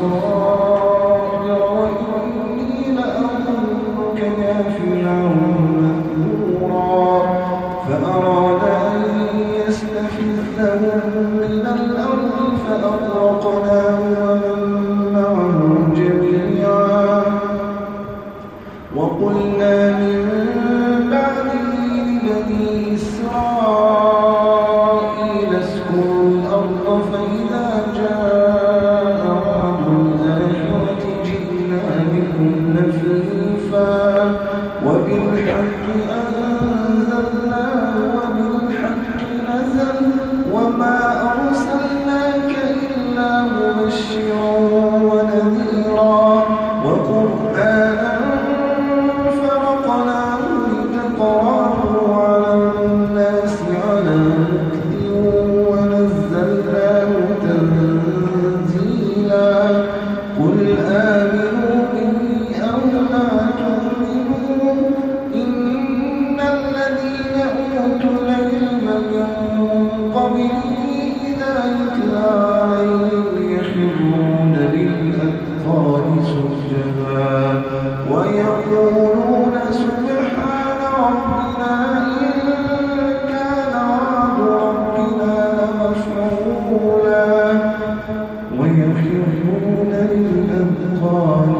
إسرائيل وإني لأظنك يا فرعون amar. ويخرون للأبطال